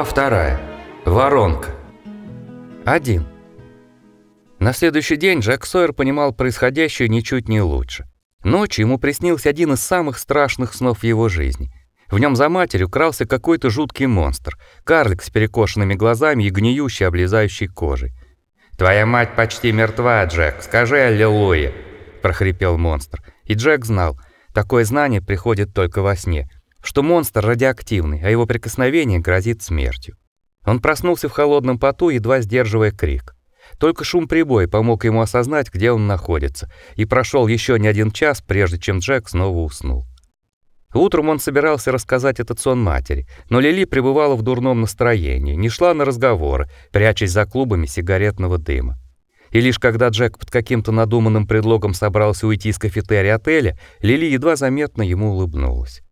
Глава вторая. Воронка. Один. На следующий день Джек Сойер понимал происходящее ничуть не лучше. Ночью ему приснился один из самых страшных снов его жизни. В нем за матерью крался какой-то жуткий монстр, карлик с перекошенными глазами и гниющей, облезающей кожей. «Твоя мать почти мертва, Джек, скажи аллилуйя!» – прохрипел монстр. И Джек знал, такое знание приходит только во сне, что монстр радиоактивный, а его прикосновение грозит смертью. Он проснулся в холодном поту, едва сдерживая крик. Только шум прибоя помог ему осознать, где он находится, и прошел еще не один час, прежде чем Джек снова уснул. Утром он собирался рассказать этот сон матери, но Лили пребывала в дурном настроении, не шла на разговоры, прячась за клубами сигаретного дыма. И лишь когда Джек под каким-то надуманным предлогом собрался уйти из кафетерия отеля, Лили едва заметно ему улыбнулась.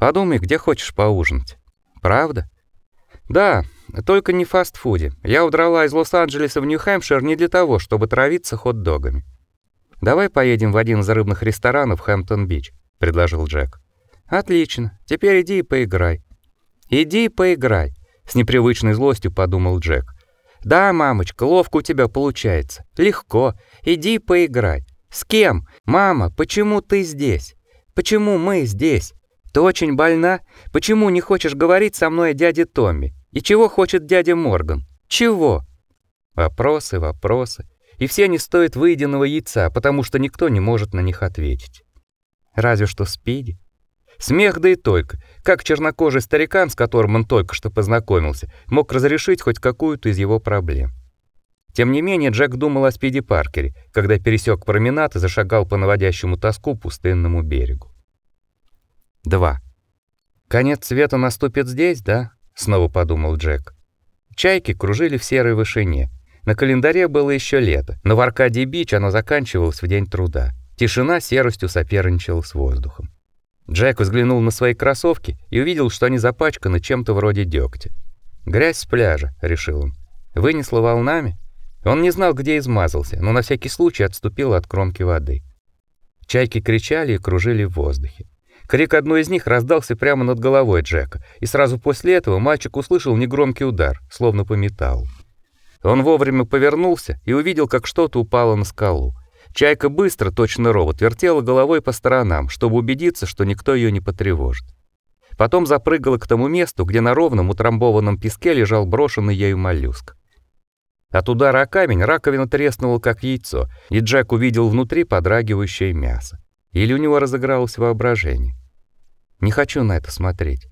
«Подумай, где хочешь поужинать. Правда?» «Да, только не в фастфуде. Я удрала из Лос-Анджелеса в Нью-Хэмпшир не для того, чтобы травиться хот-догами. Давай поедем в один из рыбных ресторанов Хэмптон-Бич», — предложил Джек. Отлично. Теперь иди и поиграй. Иди и поиграй, с непривычной злостью подумал Джек. Да, мамочка, ловко у тебя получается. Легко. Иди и поиграй. С кем? Мама, почему ты здесь? Почему мы здесь? Ты очень больна? Почему не хочешь говорить со мной о дяде Томми? И чего хочет дядя Морган? Чего? Вопросы, вопросы. И все они стоят выеденного яйца, потому что никто не может на них ответить. Разве что Спиди. Смех да и только. Как чернокожий старикан, с которым он только что познакомился, мог разрешить хоть какую-то из его проблем. Тем не менее, Джек думал о Спиди Паркере, когда пересек променад и зашагал по наводящему тоску пустынному берегу. 2. Конец света наступит здесь, да? снова подумал Джек. Чайки кружили в серой вышине. На календаре было еще лето, но в Аркадии-Бич оно заканчивалось в день труда. Тишина серостью соперничала с воздухом. Джек взглянул на свои кроссовки и увидел, что они запачканы чем-то вроде дегтя. «Грязь с пляжа», — решил он. Вынесло волнами. Он не знал, где измазался, но на всякий случай отступил от кромки воды. Чайки кричали и кружили в воздухе. Крик одной из них раздался прямо над головой Джека, и сразу после этого мальчик услышал негромкий удар, словно по металлу. Он вовремя повернулся и увидел, как что-то упало на скалу. Чайка быстро, точно робот, вертела головой по сторонам, чтобы убедиться, что никто ее не потревожит. Потом запрыгала к тому месту, где на ровном утрамбованном песке лежал брошенный ею моллюск. От удара о камень раковина треснула как яйцо, и Джек увидел внутри подрагивающее мясо. Или у него разыгралось воображение. Не хочу на это смотреть.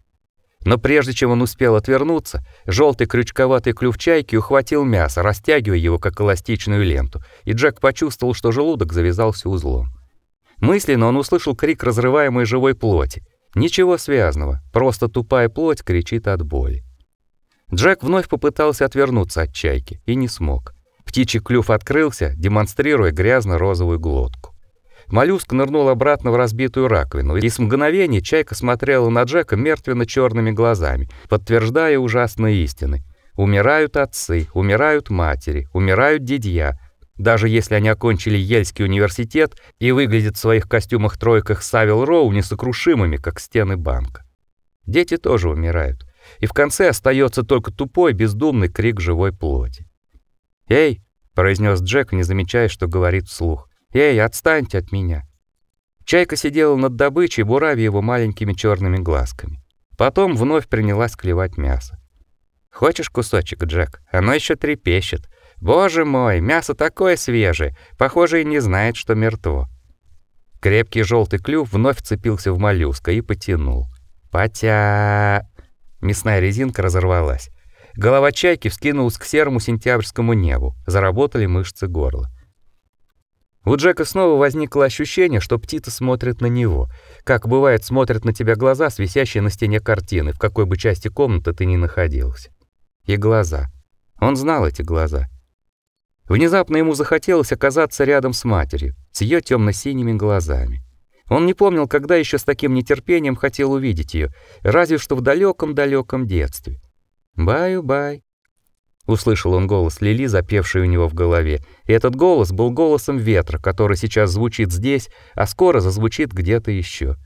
Но прежде чем он успел отвернуться, желтый крючковатый клюв чайки ухватил мясо, растягивая его как эластичную ленту, и Джек почувствовал, что желудок завязался узлом. Мысленно он услышал крик разрываемой живой плоти. Ничего связанного, просто тупая плоть кричит от боли. Джек вновь попытался отвернуться от чайки и не смог. Птичий клюв открылся, демонстрируя грязно-розовую глотку. Моллюск нырнул обратно в разбитую раковину, и с мгновения чайка смотрела на Джека мертвенно черными глазами, подтверждая ужасные истины. Умирают отцы, умирают матери, умирают дедья. Даже если они окончили Ельский университет и выглядят в своих костюмах-тройках Савил Роу несокрушимыми, как стены банка. Дети тоже умирают. И в конце остается только тупой, бездумный крик живой плоти. «Эй!» — произнес Джек, не замечая, что говорит вслух. Эй, отстаньте от меня. Чайка сидела над добычей, буравя его маленькими черными глазками. Потом вновь принялась клевать мясо. Хочешь кусочек, Джек? Оно еще трепещет. Боже мой, мясо такое свежее, похоже, и не знает, что мертво. Крепкий желтый клюв вновь вцепился в моллюска и потянул. Потя Мясная резинка разорвалась. Голова чайки вскинулась к серому сентябрьскому небу. Заработали мышцы горла. У Джека снова возникло ощущение, что птица смотрит на него, как бывает смотрят на тебя глаза, свисящие на стене картины, в какой бы части комнаты ты ни находился. И глаза. Он знал эти глаза. Внезапно ему захотелось оказаться рядом с матерью, с ее темно синими глазами. Он не помнил, когда еще с таким нетерпением хотел увидеть ее, разве что в далеком далеком детстве. Баю-бай, Услышал он голос Лили, запевший у него в голове. И этот голос был голосом ветра, который сейчас звучит здесь, а скоро зазвучит где-то еще.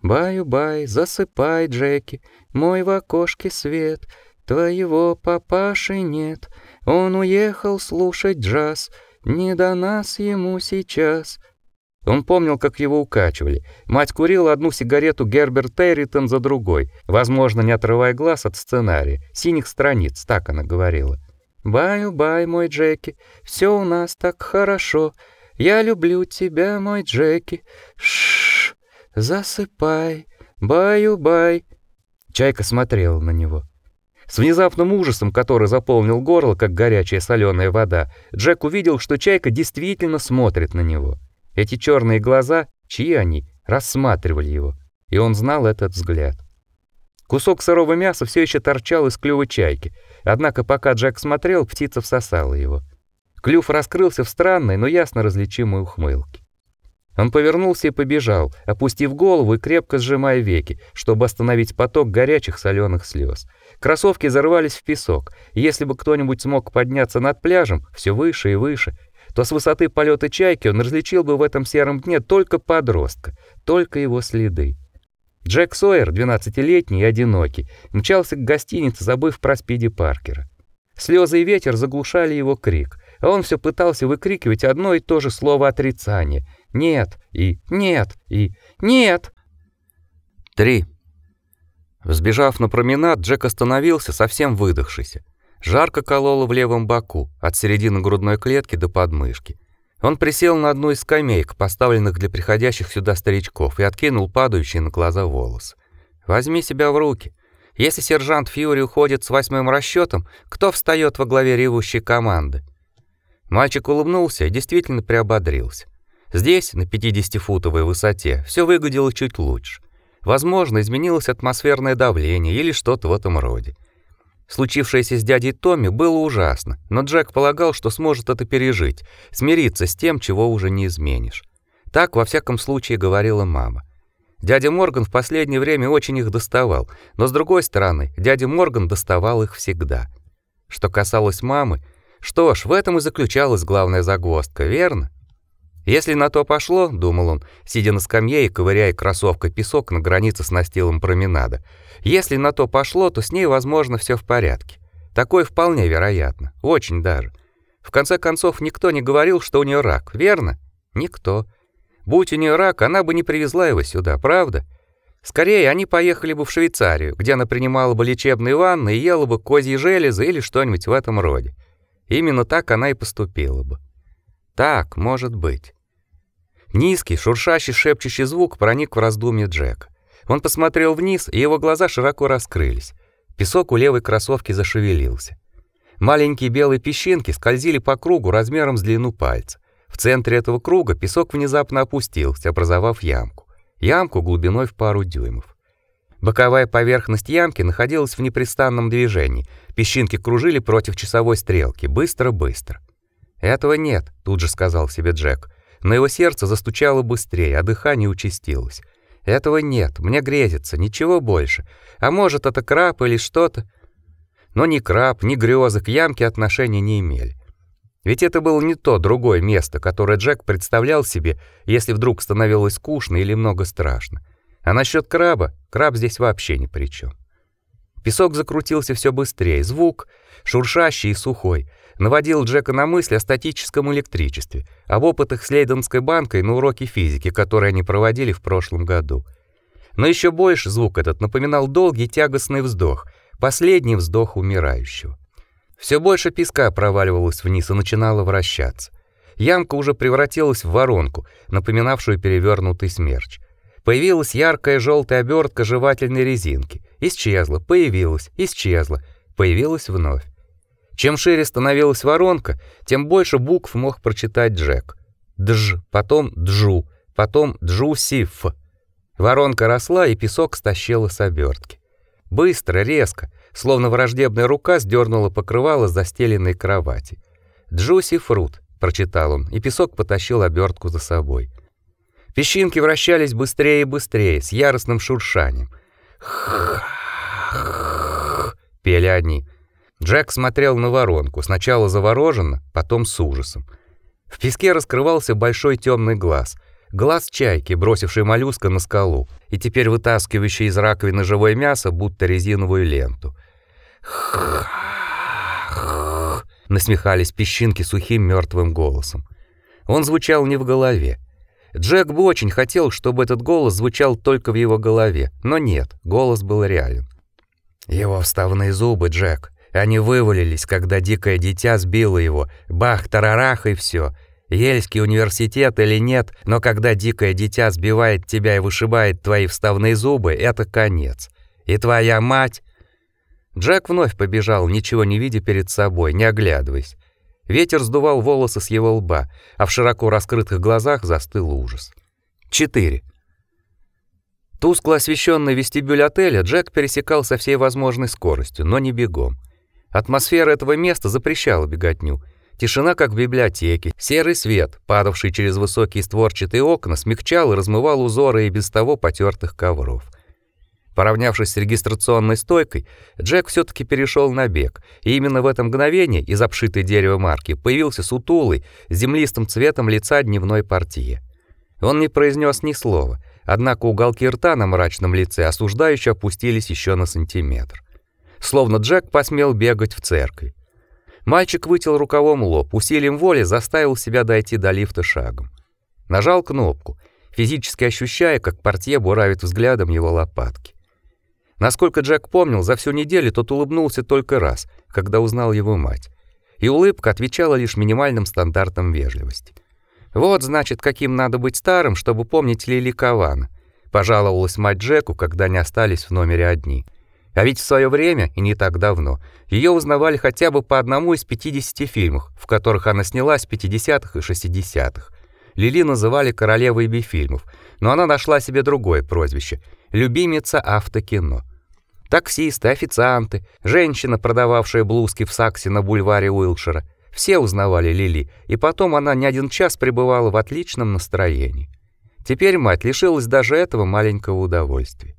Баю-бай, засыпай, Джеки, мой в окошке свет. Твоего папаши нет, он уехал слушать джаз, не до нас ему сейчас. Он помнил, как его укачивали. Мать курила одну сигарету Герберт Эритон за другой, возможно, не отрывая глаз от сценария, синих страниц, так она говорила. «Баю-бай, мой Джеки, все у нас так хорошо. Я люблю тебя, мой Джеки. Шш, засыпай, баю-бай». Чайка смотрела на него. С внезапным ужасом, который заполнил горло, как горячая соленая вода, Джек увидел, что чайка действительно смотрит на него. Эти черные глаза, чьи они, рассматривали его, и он знал этот взгляд. Кусок сырого мяса все еще торчал из клюва чайки, однако пока Джек смотрел, птица всосала его. Клюв раскрылся в странной, но ясно различимой ухмылке. Он повернулся и побежал, опустив голову и крепко сжимая веки, чтобы остановить поток горячих соленых слез. Кроссовки зарвались в песок, если бы кто-нибудь смог подняться над пляжем все выше и выше, то с высоты полета чайки он различил бы в этом сером дне только подростка, только его следы. Джек Сойер, двенадцатилетний и одинокий, мчался к гостинице, забыв про Спиди Паркера. Слезы и ветер заглушали его крик, а он все пытался выкрикивать одно и то же слово отрицания. «Нет» и «нет» и «нет». Три. Взбежав на променад, Джек остановился, совсем выдохшийся. Жарко кололо в левом боку, от середины грудной клетки до подмышки. Он присел на одну из скамеек, поставленных для приходящих сюда старичков, и откинул падающие на глаза волосы. Возьми себя в руки. Если сержант Фьюри уходит с восьмым расчетом, кто встает во главе ревущей команды? Мальчик улыбнулся и действительно приободрился. Здесь, на 50-футовой высоте, все выглядело чуть лучше. Возможно, изменилось атмосферное давление или что-то в этом роде. Случившееся с дядей Томми было ужасно, но Джек полагал, что сможет это пережить, смириться с тем, чего уже не изменишь. Так, во всяком случае, говорила мама. Дядя Морган в последнее время очень их доставал, но с другой стороны, дядя Морган доставал их всегда. Что касалось мамы, что ж, в этом и заключалась главная загвоздка, верно? Если на то пошло, думал он, сидя на скамье и ковыряя кроссовкой песок на границе с настилом променада. Если на то пошло, то с ней, возможно, все в порядке. Такое вполне вероятно, очень даже. В конце концов, никто не говорил, что у нее рак, верно? Никто. Будь у нее рак, она бы не привезла его сюда, правда? Скорее, они поехали бы в Швейцарию, где она принимала бы лечебные ванны и ела бы козьи железы или что-нибудь в этом роде. Именно так она и поступила бы. Так, может быть. Низкий, шуршащий, шепчущий звук проник в раздумье Джека. Он посмотрел вниз, и его глаза широко раскрылись. Песок у левой кроссовки зашевелился. Маленькие белые песчинки скользили по кругу размером с длину пальца. В центре этого круга песок внезапно опустился, образовав ямку. Ямку глубиной в пару дюймов. Боковая поверхность ямки находилась в непрестанном движении. Песчинки кружили против часовой стрелки, быстро-быстро. «Этого нет», — тут же сказал себе Джек но его сердце застучало быстрее, а дыхание участилось. Этого нет, мне грезится, ничего больше. А может, это краб или что-то? Но ни краб, ни грезы к ямке отношения не имели. Ведь это было не то другое место, которое Джек представлял себе, если вдруг становилось скучно или много страшно. А насчет краба, краб здесь вообще ни при чем. Песок закрутился все быстрее, звук, шуршащий и сухой, наводил Джека на мысль о статическом электричестве, об опытах с Лейденской банкой на уроке физики, которые они проводили в прошлом году. Но еще больше звук этот напоминал долгий тягостный вздох, последний вздох умирающего. Все больше песка проваливалось вниз и начинало вращаться. Ямка уже превратилась в воронку, напоминавшую перевернутый смерч. Появилась яркая желтая обертка жевательной резинки. Исчезла, появилась, исчезла, появилась вновь. Чем шире становилась воронка, тем больше букв мог прочитать Джек. Дж, потом джу, потом джусиф. Воронка росла, и песок стащила с обертки. Быстро, резко, словно враждебная рука сдернула покрывало с застеленной кровати. «Джуси фрут», — прочитал он, и песок потащил обертку за собой. Песчинки вращались быстрее и быстрее, с яростным шуршанием. пели одни — Джек смотрел на воронку, сначала завороженно, потом с ужасом. В песке раскрывался большой темный глаз, глаз чайки, бросившей моллюска на скалу и теперь вытаскивающей из раковины живое мясо, будто резиновую ленту. Насмехались песчинки сухим мертвым голосом. Он звучал не в голове. Джек бы очень хотел, чтобы этот голос звучал только в его голове, но нет, голос был реален. Его вставные зубы, Джек, они вывалились, когда дикое дитя сбило его. Бах, тарарах и все. Ельский университет или нет, но когда дикое дитя сбивает тебя и вышибает твои вставные зубы, это конец. И твоя мать Джек вновь побежал, ничего не видя перед собой, не оглядываясь. Ветер сдувал волосы с его лба, а в широко раскрытых глазах застыл ужас. 4. Тускло освещенный вестибюль отеля Джек пересекал со всей возможной скоростью, но не бегом. Атмосфера этого места запрещала беготню. Тишина, как в библиотеке, серый свет, падавший через высокие створчатые окна, смягчал и размывал узоры и без того потертых ковров. Поравнявшись с регистрационной стойкой, Джек все таки перешел на бег, и именно в это мгновение из обшитой деревом марки появился сутулый, с землистым цветом лица дневной партии. Он не произнес ни слова, однако уголки рта на мрачном лице осуждающе опустились еще на сантиметр. Словно Джек посмел бегать в церковь. Мальчик вытел рукавом лоб, усилием воли заставил себя дойти до лифта шагом. Нажал кнопку, физически ощущая, как портье буравит взглядом его лопатки. Насколько Джек помнил, за всю неделю тот улыбнулся только раз, когда узнал его мать. И улыбка отвечала лишь минимальным стандартам вежливости. Вот, значит, каким надо быть старым, чтобы помнить Лили Кавана. Пожаловалась мать Джеку, когда они остались в номере одни. А ведь в свое время, и не так давно, ее узнавали хотя бы по одному из 50 фильмов, в которых она снялась в 50-х и 60-х. Лили называли королевой би-фильмов, но она нашла себе другое прозвище любимица автокино. Таксисты, официанты, женщина, продававшая блузки в Саксе на бульваре Уилшира, все узнавали Лили, и потом она не один час пребывала в отличном настроении. Теперь мать лишилась даже этого маленького удовольствия.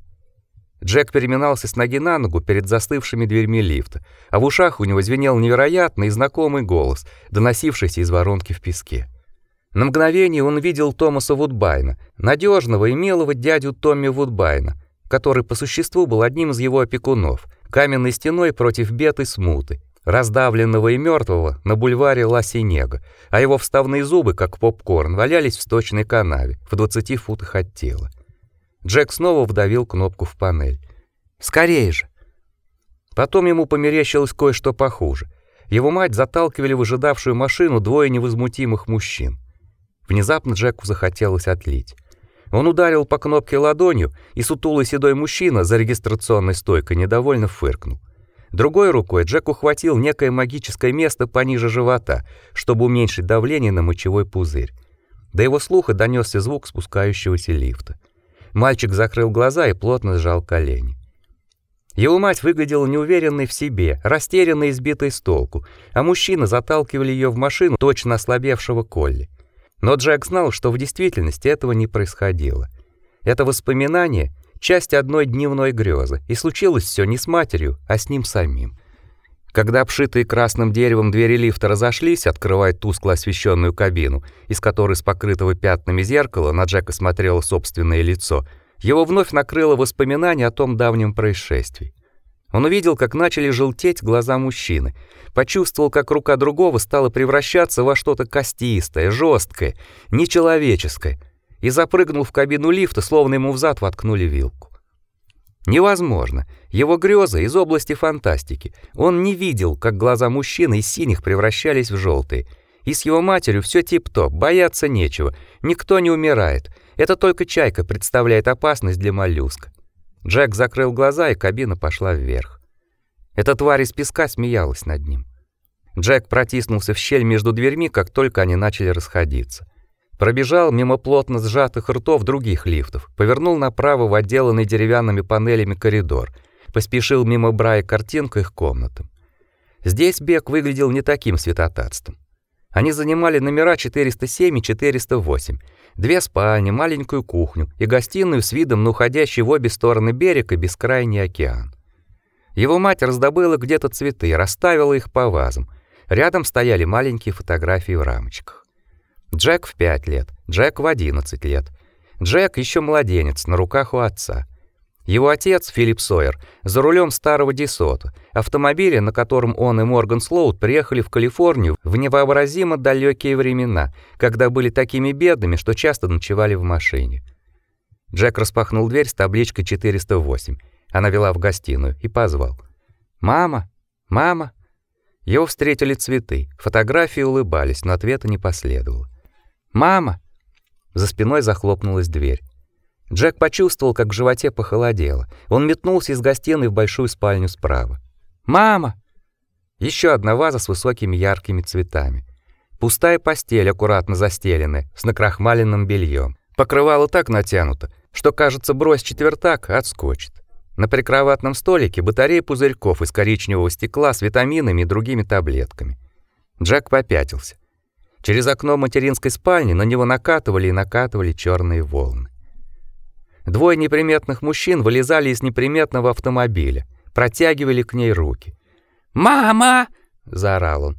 Джек переминался с ноги на ногу перед застывшими дверьми лифта, а в ушах у него звенел невероятный знакомый голос, доносившийся из воронки в песке. На мгновение он видел Томаса Вудбайна, надежного и милого дядю Томми Вудбайна, который по существу был одним из его опекунов, каменной стеной против бед и смуты, раздавленного и мертвого на бульваре Ла-Синего, а его вставные зубы, как попкорн, валялись в сточной канаве в 20 футах от тела. Джек снова вдавил кнопку в панель. «Скорее же!» Потом ему померещилось кое-что похуже. Его мать заталкивали в ожидавшую машину двое невозмутимых мужчин. Внезапно Джеку захотелось отлить. Он ударил по кнопке ладонью, и сутулый седой мужчина за регистрационной стойкой недовольно фыркнул. Другой рукой Джек ухватил некое магическое место пониже живота, чтобы уменьшить давление на мочевой пузырь. До его слуха донесся звук спускающегося лифта. Мальчик закрыл глаза и плотно сжал колени. Его мать выглядела неуверенной в себе, растерянной и сбитой с толку, а мужчины заталкивали ее в машину точно ослабевшего Колли. Но Джек знал, что в действительности этого не происходило. Это воспоминание часть одной дневной грезы, и случилось все не с матерью, а с ним самим. Когда обшитые красным деревом двери лифта разошлись, открывая тускло освещенную кабину, из которой с покрытого пятнами зеркала на Джека смотрело собственное лицо, его вновь накрыло воспоминание о том давнем происшествии. Он увидел, как начали желтеть глаза мужчины, почувствовал, как рука другого стала превращаться во что-то костистое, жесткое, нечеловеческое, и запрыгнул в кабину лифта, словно ему в зад воткнули вилку. Невозможно. Его грезы из области фантастики. Он не видел, как глаза мужчины из синих превращались в желтые. И с его матерью все тип-топ, бояться нечего. Никто не умирает. Это только чайка представляет опасность для моллюска. Джек закрыл глаза, и кабина пошла вверх. Эта тварь из песка смеялась над ним. Джек протиснулся в щель между дверьми, как только они начали расходиться. Пробежал мимо плотно сжатых ртов других лифтов, повернул направо в отделанный деревянными панелями коридор, поспешил мимо Брая картин к их комнатам. Здесь Бек выглядел не таким святотатством. Они занимали номера 407 и 408, две спальни, маленькую кухню и гостиную с видом на уходящий в обе стороны берег и бескрайний океан. Его мать раздобыла где-то цветы расставила их по вазам. Рядом стояли маленькие фотографии в рамочках. Джек в пять лет, Джек в 11 лет. Джек еще младенец на руках у отца. Его отец, Филипп Сойер, за рулем старого Десота, автомобиля, на котором он и Морган Слоут приехали в Калифорнию в невообразимо далекие времена, когда были такими бедными, что часто ночевали в машине. Джек распахнул дверь с табличкой 408. Она вела в гостиную и позвал: "Мама, мама". Его встретили цветы, фотографии улыбались, но ответа не последовало. "Мама". За спиной захлопнулась дверь. Джек почувствовал, как в животе похолодело. Он метнулся из гостиной в большую спальню справа. «Мама!» Еще одна ваза с высокими яркими цветами. Пустая постель, аккуратно застеленная, с накрахмаленным бельем. Покрывало так натянуто, что, кажется, брось четвертак, отскочит. На прикроватном столике батарея пузырьков из коричневого стекла с витаминами и другими таблетками. Джек попятился. Через окно материнской спальни на него накатывали и накатывали черные волны. Двое неприметных мужчин вылезали из неприметного автомобиля, протягивали к ней руки. "Мама!" заорал он.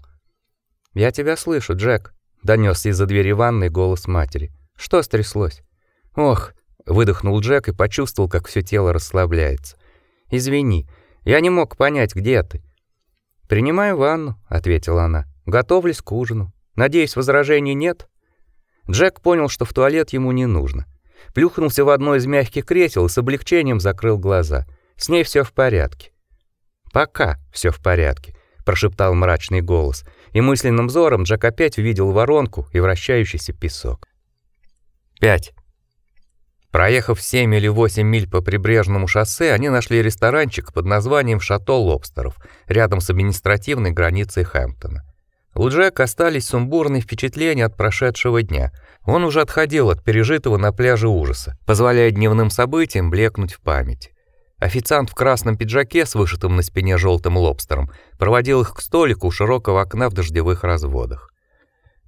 "Я тебя слышу, Джек", донесся из-за двери ванной голос матери. "Что стряслось?" "Ох", выдохнул Джек и почувствовал, как все тело расслабляется. "Извини, я не мог понять, где ты". "Принимаю ванну", ответила она. "Готовлюсь к ужину. Надеюсь, возражений нет?" Джек понял, что в туалет ему не нужно плюхнулся в одно из мягких кресел и с облегчением закрыл глаза. С ней все в порядке. Пока все в порядке, прошептал мрачный голос, и мысленным взором Джек опять увидел воронку и вращающийся песок. 5. Проехав 7 или 8 миль по прибрежному шоссе, они нашли ресторанчик под названием «Шато Лобстеров» рядом с административной границей Хэмптона. У Джека остались сумбурные впечатления от прошедшего дня. Он уже отходил от пережитого на пляже ужаса, позволяя дневным событиям блекнуть в памяти. Официант в красном пиджаке с вышитым на спине желтым лобстером проводил их к столику у широкого окна в дождевых разводах.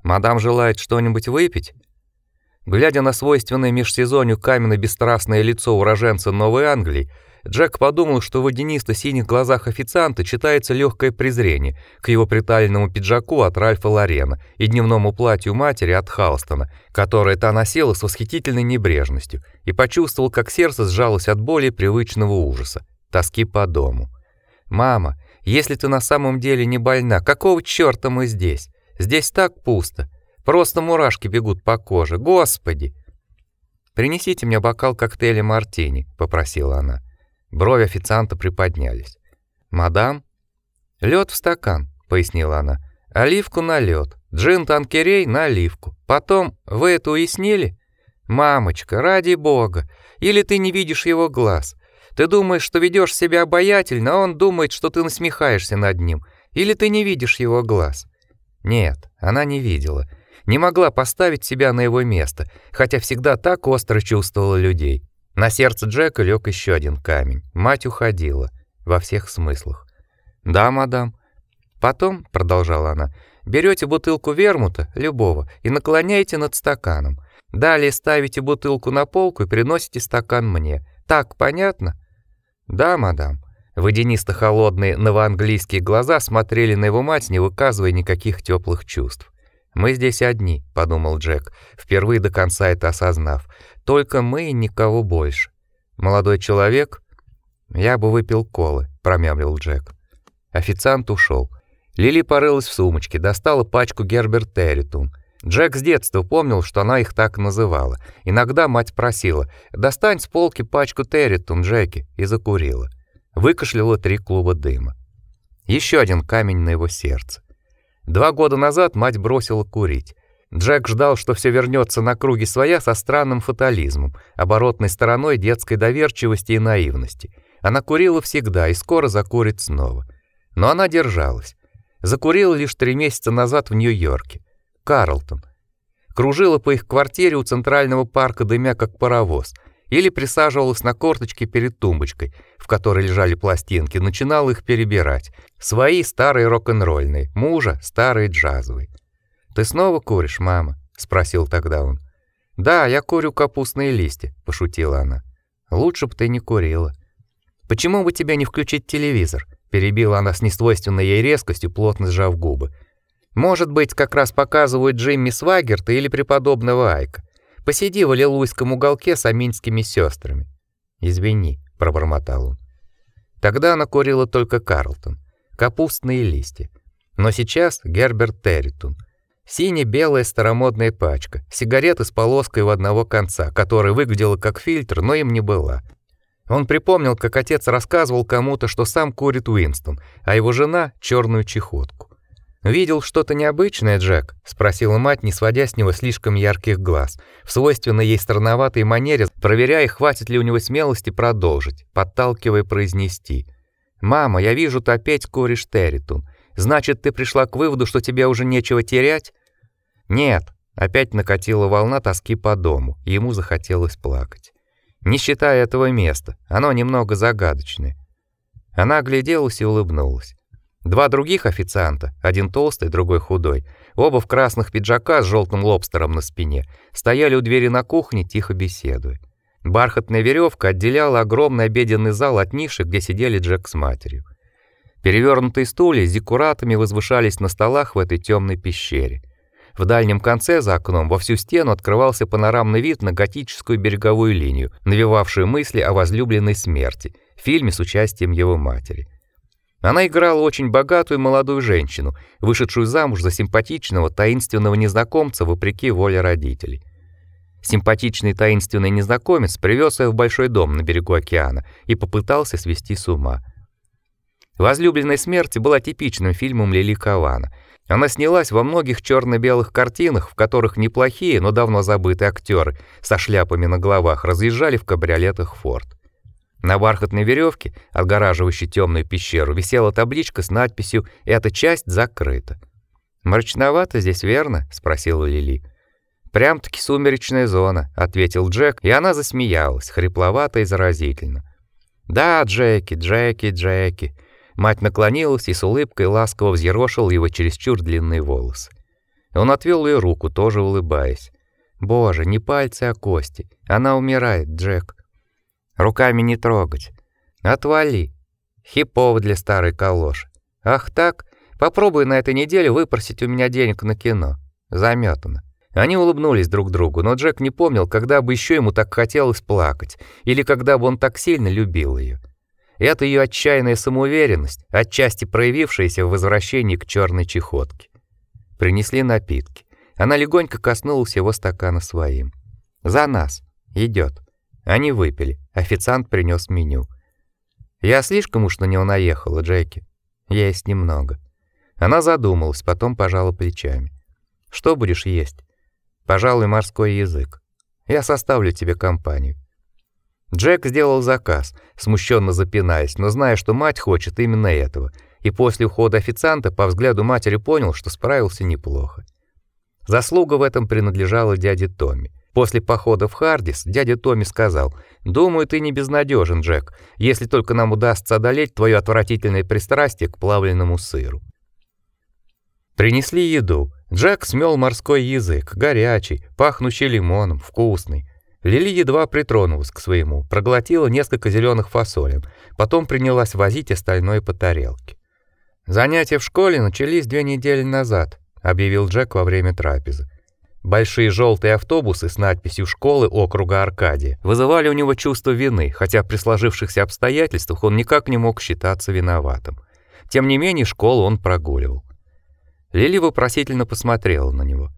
«Мадам желает что-нибудь выпить?» Глядя на свойственное межсезонью каменно-бесстрастное лицо уроженца Новой Англии, Джек подумал, что в водянисто-синих глазах официанта читается легкое презрение к его приталенному пиджаку от Ральфа Лорена и дневному платью матери от Халстона, которое та носила с восхитительной небрежностью, и почувствовал, как сердце сжалось от боли привычного ужаса, тоски по дому. Мама, если ты на самом деле не больна, какого чёрта мы здесь? Здесь так пусто. Просто мурашки бегут по коже. Господи. Принесите мне бокал коктейля мартини, попросила она. Брови официанта приподнялись. «Мадам?» «Лёд в стакан», — пояснила она. «Оливку на лёд, джин танкерей на оливку. Потом, вы это уяснили? Мамочка, ради бога, или ты не видишь его глаз? Ты думаешь, что ведёшь себя обаятельно, а он думает, что ты насмехаешься над ним. Или ты не видишь его глаз?» Нет, она не видела. Не могла поставить себя на его место, хотя всегда так остро чувствовала людей. На сердце Джека лег еще один камень. Мать уходила во всех смыслах. "Да, мадам". Потом, продолжала она, берете бутылку вермута любого и наклоняете над стаканом. Далее ставите бутылку на полку и приносите стакан мне. Так понятно? Да, мадам. Водянисто-холодные новоанглийские глаза смотрели на его мать, не выказывая никаких теплых чувств. Мы здесь одни, подумал Джек, впервые до конца это осознав. Только мы и никого больше. Молодой человек, я бы выпил колы, промямлил Джек. Официант ушел. Лили порылась в сумочке, достала пачку Герберт Территун. Джек с детства помнил, что она их так называла. Иногда мать просила: "Достань с полки пачку Территун, Джеки", и закурила. Выкашляла три клуба дыма. Еще один камень на его сердце. Два года назад мать бросила курить. Джек ждал, что все вернется на круги своя со странным фатализмом, оборотной стороной детской доверчивости и наивности. Она курила всегда и скоро закурит снова. Но она держалась. Закурила лишь три месяца назад в Нью-Йорке. Карлтон. Кружила по их квартире у центрального парка дымя как паровоз, или присаживалась на корточки перед тумбочкой, в которой лежали пластинки, начинала их перебирать. Свои старые рок-н-ролльные, мужа старые джазовые. Ты снова куришь, мама? спросил тогда он. Да, я курю капустные листья, пошутила она. Лучше бы ты не курила. Почему бы тебе не включить телевизор? перебила она с несвойственной ей резкостью, плотно сжав губы. Может быть, как раз показывают Джимми Свагерта или преподобного Айка. Посиди в аллилуйском уголке с аминскими сестрами. Извини, пробормотал он. Тогда она курила только Карлтон, капустные листья. Но сейчас Герберт Территон. Сине-белая старомодная пачка, сигарета с полоской в одного конца, которая выглядела как фильтр, но им не была. Он припомнил, как отец рассказывал кому-то, что сам курит Уинстон, а его жена черную чехотку. Видел что-то необычное, Джек? спросила мать, не сводя с него слишком ярких глаз, в свойственной ей странноватой манере, проверяя, хватит ли у него смелости продолжить, подталкивая произнести: "Мама, я вижу, ты опять куришь Территун. Значит, ты пришла к выводу, что тебе уже нечего терять?" "Нет", опять накатила волна тоски по дому. Ему захотелось плакать. Не считая этого места, оно немного загадочное. Она огляделась и улыбнулась. Два других официанта, один толстый, другой худой, оба в красных пиджаках с желтым лобстером на спине, стояли у двери на кухне, тихо беседуя. Бархатная веревка отделяла огромный обеденный зал от ниши, где сидели Джек с матерью. Перевернутые стулья с декуратами возвышались на столах в этой темной пещере. В дальнем конце за окном во всю стену открывался панорамный вид на готическую береговую линию, навевавшую мысли о возлюбленной смерти, фильме с участием его матери. Она играла очень богатую молодую женщину, вышедшую замуж за симпатичного таинственного незнакомца вопреки воле родителей. Симпатичный таинственный незнакомец привез ее в большой дом на берегу океана и попытался свести с ума. Возлюбленная смерти была типичным фильмом Лили Кавана. Она снялась во многих черно белых картинах, в которых неплохие, но давно забытые актеры со шляпами на головах разъезжали в кабриолетах Форд. На бархатной веревке, отгораживающей темную пещеру, висела табличка с надписью «Эта часть закрыта». «Мрачновато здесь, верно?» — спросила Лили. «Прям-таки сумеречная зона», — ответил Джек, и она засмеялась, хрипловато и заразительно. «Да, Джеки, Джеки, Джеки». Мать наклонилась и с улыбкой ласково взъерошила его чересчур длинные волосы. Он отвел ее руку, тоже улыбаясь. «Боже, не пальцы, а кости. Она умирает, Джек». Руками не трогать. Отвали. Хипов для старой калоши. Ах так? Попробуй на этой неделе выпросить у меня денег на кино. Заметано. Они улыбнулись друг другу, но Джек не помнил, когда бы еще ему так хотелось плакать, или когда бы он так сильно любил ее. Это ее отчаянная самоуверенность, отчасти проявившаяся в возвращении к черной чехотке. Принесли напитки. Она легонько коснулась его стакана своим. За нас. Идет. Они выпили. Официант принес меню. Я слишком уж на него наехала, Джеки. Есть немного. Она задумалась, потом пожала плечами. Что будешь есть? Пожалуй, морской язык. Я составлю тебе компанию. Джек сделал заказ, смущенно запинаясь, но зная, что мать хочет именно этого, и после ухода официанта по взгляду матери понял, что справился неплохо. Заслуга в этом принадлежала дяде Томми. После похода в Хардис дядя Томми сказал: "Думаю, ты не безнадежен, Джек, если только нам удастся одолеть твое отвратительное пристрастие к плавленному сыру". Принесли еду. Джек смел морской язык, горячий, пахнущий лимоном, вкусный. Лили едва притронулась к своему, проглотила несколько зеленых фасолин, потом принялась возить остальное по тарелке. Занятия в школе начались две недели назад, объявил Джек во время трапезы. Большие желтые автобусы с надписью «Школы округа Аркадия» вызывали у него чувство вины, хотя при сложившихся обстоятельствах он никак не мог считаться виноватым. Тем не менее, школу он прогуливал. Лили вопросительно посмотрела на него.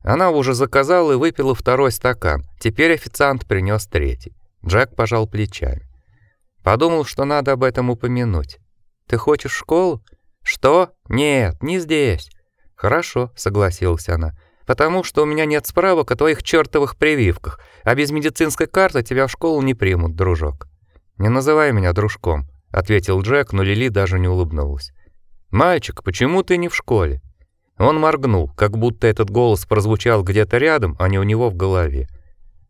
Она уже заказала и выпила второй стакан. Теперь официант принес третий. Джек пожал плечами. Подумал, что надо об этом упомянуть. Ты хочешь в школу? Что? Нет, не здесь. Хорошо, согласилась она потому что у меня нет справок о твоих чертовых прививках, а без медицинской карты тебя в школу не примут, дружок. Не называй меня дружком, ответил Джек, но Лили даже не улыбнулась. Мальчик, почему ты не в школе? Он моргнул, как будто этот голос прозвучал где-то рядом, а не у него в голове.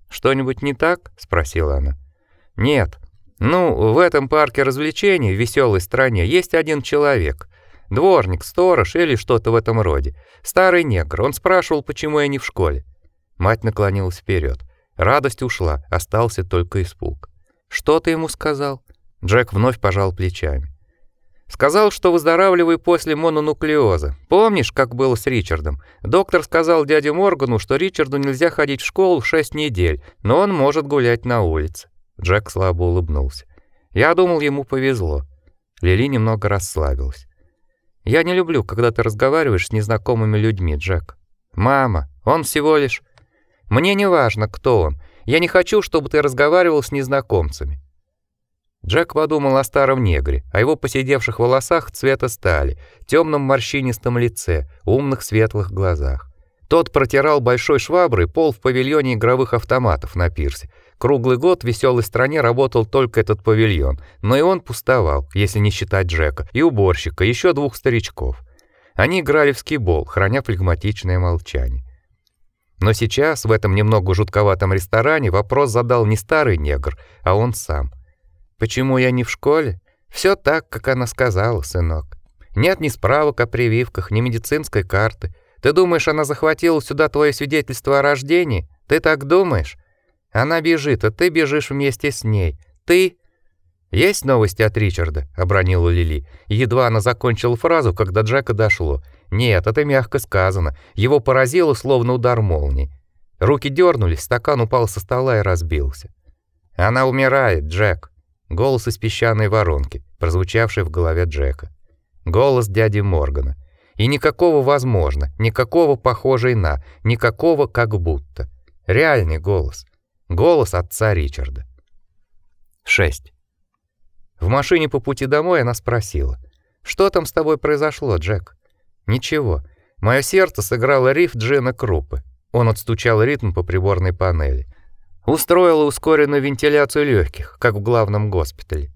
Что-нибудь не так? спросила она. Нет. Ну, в этом парке развлечений в веселой стране есть один человек. Дворник, сторож или что-то в этом роде. Старый негр. Он спрашивал, почему я не в школе. Мать наклонилась вперед. Радость ушла, остался только испуг. Что ты ему сказал? Джек вновь пожал плечами. Сказал, что выздоравливаю после мононуклеоза. Помнишь, как было с Ричардом? Доктор сказал дяде Моргану, что Ричарду нельзя ходить в школу 6 недель, но он может гулять на улице. Джек слабо улыбнулся. Я думал, ему повезло. Лили немного расслабилась. Я не люблю, когда ты разговариваешь с незнакомыми людьми, Джек. Мама, он всего лишь Мне не важно, кто он. Я не хочу, чтобы ты разговаривал с незнакомцами. Джек подумал о старом негре, о его поседевших волосах цвета стали, темном морщинистом лице, умных светлых глазах. Тот протирал большой шваброй пол в павильоне игровых автоматов на пирсе. Круглый год в веселой стране работал только этот павильон, но и он пустовал, если не считать Джека, и уборщика, еще двух старичков. Они играли в скибол, храня флегматичное молчание. Но сейчас в этом немного жутковатом ресторане вопрос задал не старый негр, а он сам. Почему я не в школе? Все так, как она сказала, сынок. Нет ни справок о прививках, ни медицинской карты. Ты думаешь, она захватила сюда твое свидетельство о рождении? Ты так думаешь? Она бежит, а ты бежишь вместе с ней. Ты Есть новости от Ричарда, обронила Лили. Едва она закончила фразу, когда Джека дошло. Нет, это мягко сказано. Его поразило словно удар молнии. Руки дернулись, стакан упал со стола и разбился. Она умирает, Джек. Голос из песчаной воронки, прозвучавший в голове Джека. Голос дяди Моргана. И никакого возможно, никакого похожей на, никакого как будто. Реальный голос. Голос отца Ричарда. 6. В машине по пути домой она спросила: "Что там с тобой произошло, Джек?" "Ничего. Мое сердце сыграло риф Джина Крупы". Он отстучал ритм по приборной панели. Устроила ускоренную вентиляцию легких, как в главном госпитале.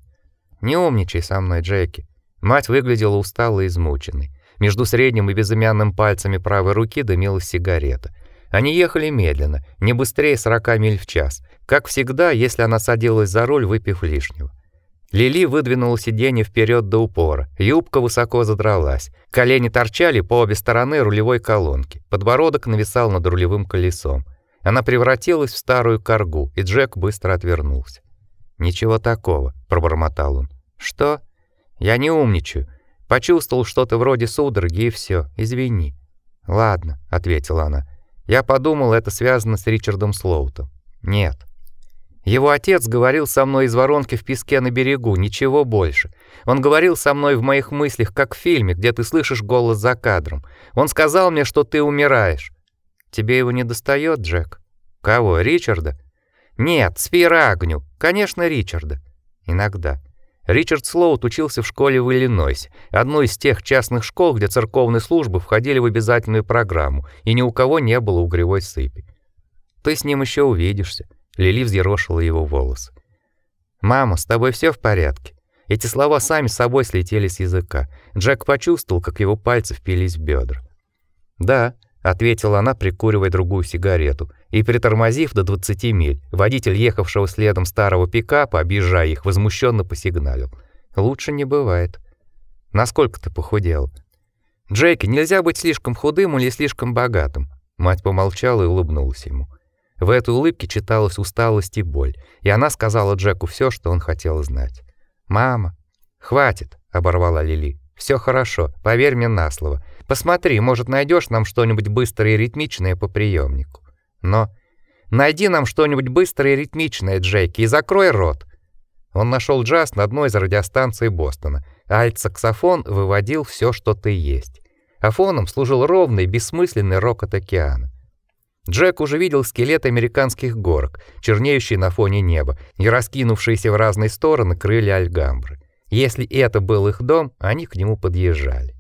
Не умничай со мной, Джеки. Мать выглядела усталой и измученной. Между средним и безымянным пальцами правой руки дымилась сигарета. Они ехали медленно, не быстрее 40 миль в час, как всегда, если она садилась за руль, выпив лишнего. Лили выдвинула сиденье вперед до упора. Юбка высоко задралась. Колени торчали по обе стороны рулевой колонки. Подбородок нависал над рулевым колесом. Она превратилась в старую коргу, и Джек быстро отвернулся. "Ничего такого", пробормотал он. "Что? Я не умничаю. Почувствовал что-то вроде судороги и все. Извини". "Ладно", ответила она. "Я подумал, это связано с Ричардом Слоутом". "Нет". Его отец говорил со мной из воронки в песке на берегу, ничего больше. Он говорил со мной в моих мыслях, как в фильме, где ты слышишь голос за кадром. Он сказал мне, что ты умираешь. Тебе его не достает, Джек? Кого, Ричарда? Нет, Спира Агню. Конечно, Ричарда. Иногда. Ричард Слоут учился в школе в Иллинойсе, одной из тех частных школ, где церковные службы входили в обязательную программу, и ни у кого не было угревой сыпи. Ты с ним еще увидишься. Лили взъерошила его волосы. Мама, с тобой все в порядке? Эти слова сами собой слетели с языка. Джек почувствовал, как его пальцы впились в бедра. Да, ответила она, прикуривая другую сигарету, и притормозив до 20 миль, водитель ехавшего следом старого пикапа, объезжая их, возмущенно посигналил. Лучше не бывает. Насколько ты похудел? Джейки, нельзя быть слишком худым или слишком богатым. Мать помолчала и улыбнулась ему. В этой улыбке читалась усталость и боль, и она сказала Джеку все, что он хотел знать. "Мама, хватит", оборвала Лили. Все хорошо, поверь мне на слово. Посмотри, может, найдешь нам что-нибудь быстрое и ритмичное по приемнику. Но найди нам что-нибудь быстрое и ритмичное, Джейки, и закрой рот. Он нашел джаз на одной из радиостанций Бостона. Альт-саксофон выводил все, что ты есть. А фоном служил ровный, бессмысленный рокот океана. Джек уже видел скелет американских горок, чернеющие на фоне неба, и раскинувшиеся в разные стороны крылья альгамбры. Если это был их дом, они к нему подъезжали.